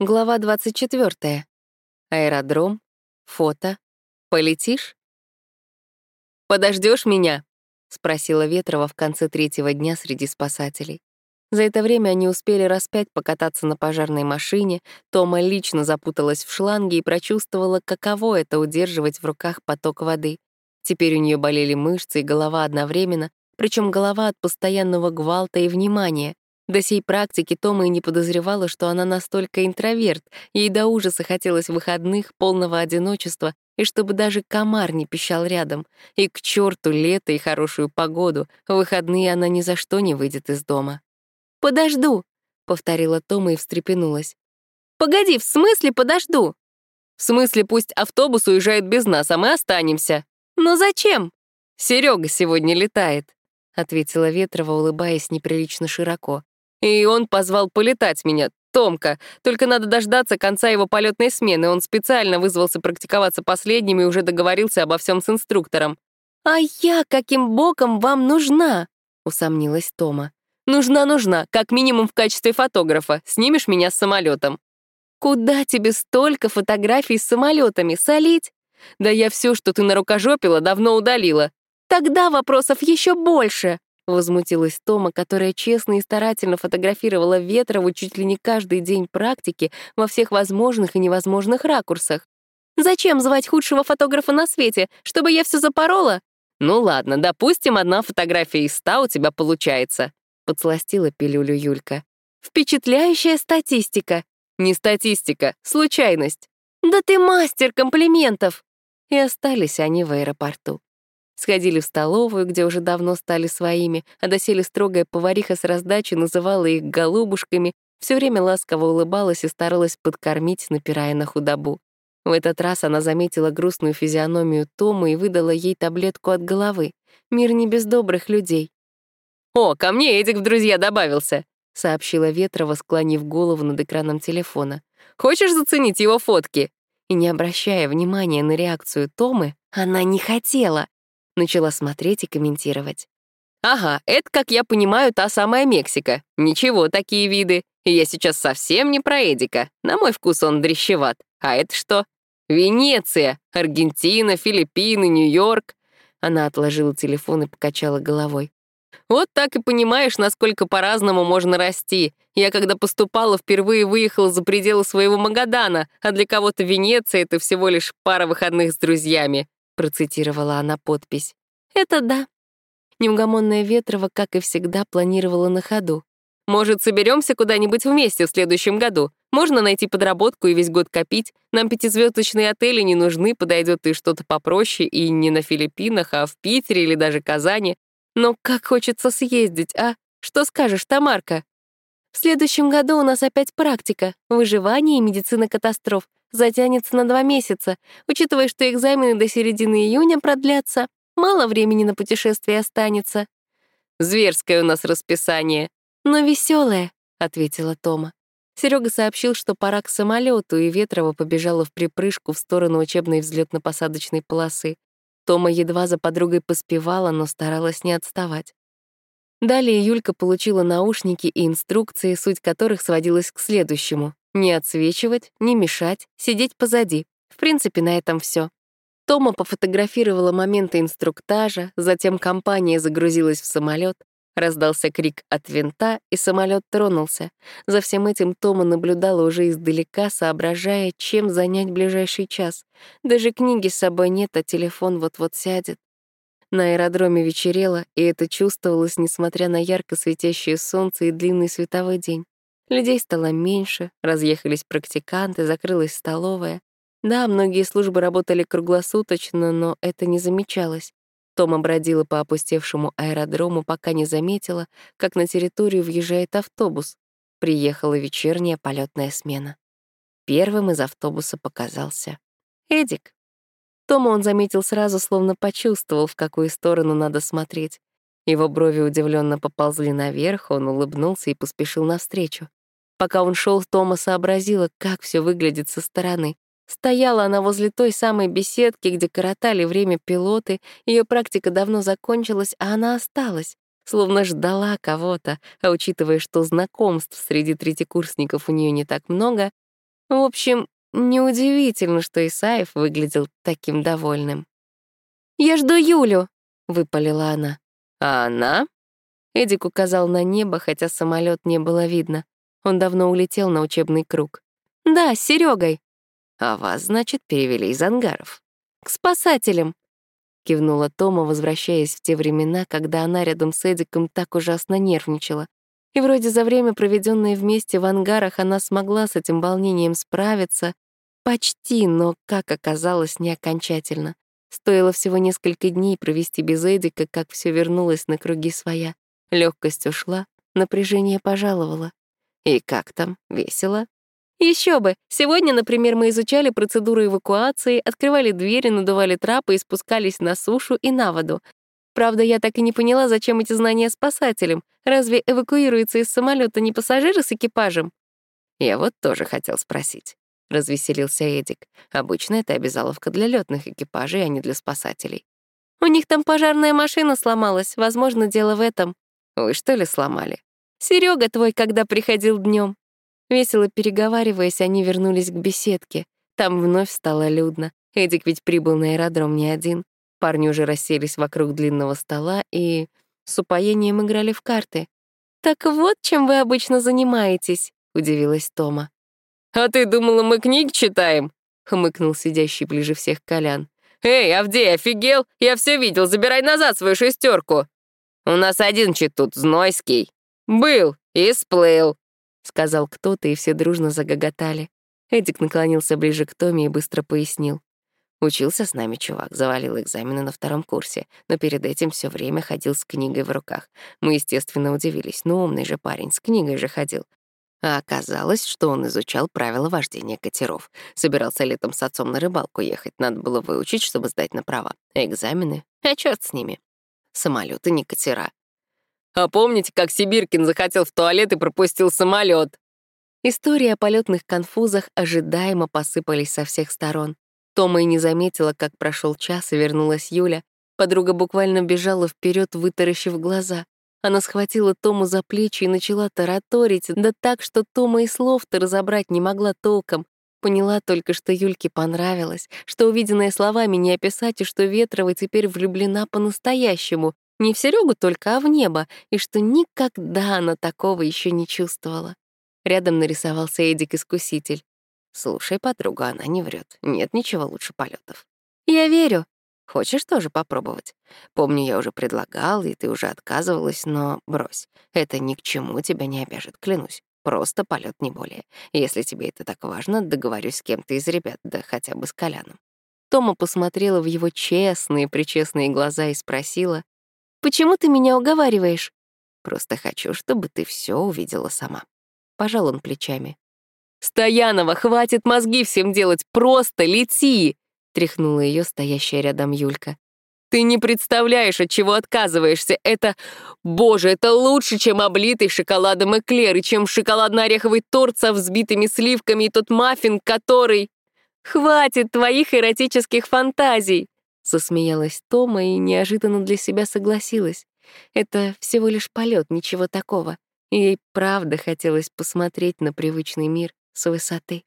Глава 24. Аэродром. Фото. Полетишь? Подождешь меня? спросила Ветрова в конце третьего дня среди спасателей. За это время они успели раз пять покататься на пожарной машине, Тома лично запуталась в шланге и прочувствовала, каково это удерживать в руках поток воды. Теперь у нее болели мышцы и голова одновременно, причем голова от постоянного гвалта и внимания. До сей практики Тома и не подозревала, что она настолько интроверт, ей до ужаса хотелось выходных, полного одиночества, и чтобы даже комар не пищал рядом. И к черту лето и хорошую погоду, в выходные она ни за что не выйдет из дома. «Подожду», — повторила Тома и встрепенулась. «Погоди, в смысле подожду?» «В смысле пусть автобус уезжает без нас, а мы останемся». «Но зачем?» Серега сегодня летает», — ответила Ветрова, улыбаясь неприлично широко. И он позвал полетать меня. Томка. Только надо дождаться конца его полетной смены. Он специально вызвался практиковаться последним и уже договорился обо всем с инструктором. «А я каким боком вам нужна?» — усомнилась Тома. «Нужна, нужна, как минимум в качестве фотографа. Снимешь меня с самолетом. «Куда тебе столько фотографий с самолетами солить?» «Да я все, что ты нарукожопила, давно удалила». «Тогда вопросов еще больше!» Возмутилась Тома, которая честно и старательно фотографировала Ветрову чуть ли не каждый день практики во всех возможных и невозможных ракурсах. «Зачем звать худшего фотографа на свете? Чтобы я все запорола?» «Ну ладно, допустим, одна фотография из ста у тебя получается», — подсластила пилюлю Юлька. «Впечатляющая статистика». «Не статистика, случайность». «Да ты мастер комплиментов!» И остались они в аэропорту. Сходили в столовую, где уже давно стали своими, а доселе строгая повариха с раздачи называла их голубушками, все время ласково улыбалась и старалась подкормить, напирая на худобу. В этот раз она заметила грустную физиономию Тома и выдала ей таблетку от головы. Мир не без добрых людей. «О, ко мне Эдик в друзья добавился», — сообщила Ветрова, склонив голову над экраном телефона. «Хочешь заценить его фотки?» И не обращая внимания на реакцию Томы, она не хотела. Начала смотреть и комментировать. «Ага, это, как я понимаю, та самая Мексика. Ничего, такие виды. Я сейчас совсем не про Эдика. На мой вкус он дрещеват. А это что? Венеция, Аргентина, Филиппины, Нью-Йорк». Она отложила телефон и покачала головой. Вот так и понимаешь, насколько по-разному можно расти. Я, когда поступала, впервые выехала за пределы своего Магадана, а для кого-то Венеция — это всего лишь пара выходных с друзьями. — процитировала она подпись. «Это да». Неугомонная Ветрова, как и всегда, планировала на ходу. «Может, соберемся куда-нибудь вместе в следующем году? Можно найти подработку и весь год копить. Нам пятизвездочные отели не нужны, подойдет и что-то попроще, и не на Филиппинах, а в Питере или даже Казани. Но как хочется съездить, а? Что скажешь, Тамарка?» «В следующем году у нас опять практика, выживание и медицина катастроф затянется на два месяца. Учитывая, что экзамены до середины июня продлятся, мало времени на путешествие останется. «Зверское у нас расписание». «Но веселое, ответила Тома. Серега сообщил, что пора к самолету, и Ветрова побежала в припрыжку в сторону учебной взлетно-посадочной полосы. Тома едва за подругой поспевала, но старалась не отставать. Далее Юлька получила наушники и инструкции, суть которых сводилась к следующему. Не отсвечивать, не мешать, сидеть позади. В принципе, на этом все. Тома пофотографировала моменты инструктажа, затем компания загрузилась в самолет, раздался крик от винта, и самолет тронулся. За всем этим Тома наблюдала уже издалека, соображая, чем занять ближайший час. Даже книги с собой нет, а телефон вот-вот сядет. На аэродроме вечерело, и это чувствовалось, несмотря на ярко светящее солнце и длинный световой день. Людей стало меньше, разъехались практиканты, закрылась столовая. Да, многие службы работали круглосуточно, но это не замечалось. Тома бродила по опустевшему аэродрому, пока не заметила, как на территорию въезжает автобус. Приехала вечерняя полетная смена. Первым из автобуса показался Эдик. Тома он заметил сразу, словно почувствовал, в какую сторону надо смотреть. Его брови удивленно поползли наверх, он улыбнулся и поспешил навстречу. Пока он шел, Тома сообразила, как все выглядит со стороны. Стояла она возле той самой беседки, где коротали время пилоты, ее практика давно закончилась, а она осталась, словно ждала кого-то, а учитывая, что знакомств среди третьекурсников у нее не так много, В общем, неудивительно, что Исаев выглядел таким довольным. «Я жду Юлю», — выпалила она. «А она?» Эдик указал на небо, хотя самолет не было видно. Он давно улетел на учебный круг. «Да, с Серегой. «А вас, значит, перевели из ангаров?» «К спасателям», — кивнула Тома, возвращаясь в те времена, когда она рядом с Эдиком так ужасно нервничала. И вроде за время, проведенное вместе в ангарах, она смогла с этим волнением справиться. Почти, но, как оказалось, не окончательно. Стоило всего несколько дней провести без Эдика, как все вернулось на круги своя. Легкость ушла, напряжение пожаловало. И как там? Весело? Еще бы! Сегодня, например, мы изучали процедуру эвакуации, открывали двери, надували трапы и спускались на сушу и на воду. Правда, я так и не поняла, зачем эти знания спасателям. Разве эвакуируется из самолета не пассажиры с экипажем? Я вот тоже хотел спросить. Развеселился Эдик. Обычно это обязаловка для летных экипажей, а не для спасателей. У них там пожарная машина сломалась, возможно, дело в этом. Вы что ли сломали? Серега твой, когда приходил днем. Весело переговариваясь, они вернулись к беседке. Там вновь стало людно. Эдик ведь прибыл на аэродром не один. Парни уже расселись вокруг длинного стола и с упоением играли в карты. «Так вот, чем вы обычно занимаетесь», — удивилась Тома. «А ты думала, мы книг читаем?» — хмыкнул сидящий ближе всех Колян. «Эй, Авдей, офигел? Я все видел, забирай назад свою шестерку. «У нас один чит тут, Знойский». «Был и сплыл», — сказал кто-то, и все дружно загоготали. Эдик наклонился ближе к Томе и быстро пояснил. Учился с нами чувак, завалил экзамены на втором курсе, но перед этим все время ходил с книгой в руках. Мы, естественно, удивились. Ну, умный же парень, с книгой же ходил. А оказалось, что он изучал правила вождения катеров. Собирался летом с отцом на рыбалку ехать, надо было выучить, чтобы сдать на права. Экзамены? А чёрт с ними. Самолеты не катера. А помните, как Сибиркин захотел в туалет и пропустил самолет? Истории о полетных конфузах ожидаемо посыпались со всех сторон. Тома и не заметила, как прошел час, и вернулась Юля. Подруга буквально бежала вперед, вытаращив глаза. Она схватила Тому за плечи и начала тараторить, да так, что Тома и слов-то разобрать не могла толком. Поняла только, что Юльке понравилось, что увиденное словами не описать, и что Ветрова теперь влюблена по-настоящему, не в Серегу только, а в небо, и что никогда она такого еще не чувствовала. Рядом нарисовался Эдик-искуситель. «Слушай, подруга, она не врет. Нет ничего лучше полетов. «Я верю», Хочешь тоже попробовать? Помню, я уже предлагал, и ты уже отказывалась, но брось. Это ни к чему тебя не обяжет, клянусь. Просто полет не более. Если тебе это так важно, договорюсь с кем-то из ребят, да хотя бы с Коляном. Тома посмотрела в его честные, причестные глаза и спросила, «Почему ты меня уговариваешь?» «Просто хочу, чтобы ты все увидела сама». Пожал он плечами. «Стоянова, хватит мозги всем делать, просто лети!» Тряхнула ее стоящая рядом Юлька. «Ты не представляешь, от чего отказываешься. Это... Боже, это лучше, чем облитый шоколадом эклер, и чем шоколадно-ореховый торт со взбитыми сливками и тот маффин, который...» «Хватит твоих эротических фантазий!» Засмеялась Тома и неожиданно для себя согласилась. Это всего лишь полет, ничего такого. Ей правда хотелось посмотреть на привычный мир с высоты.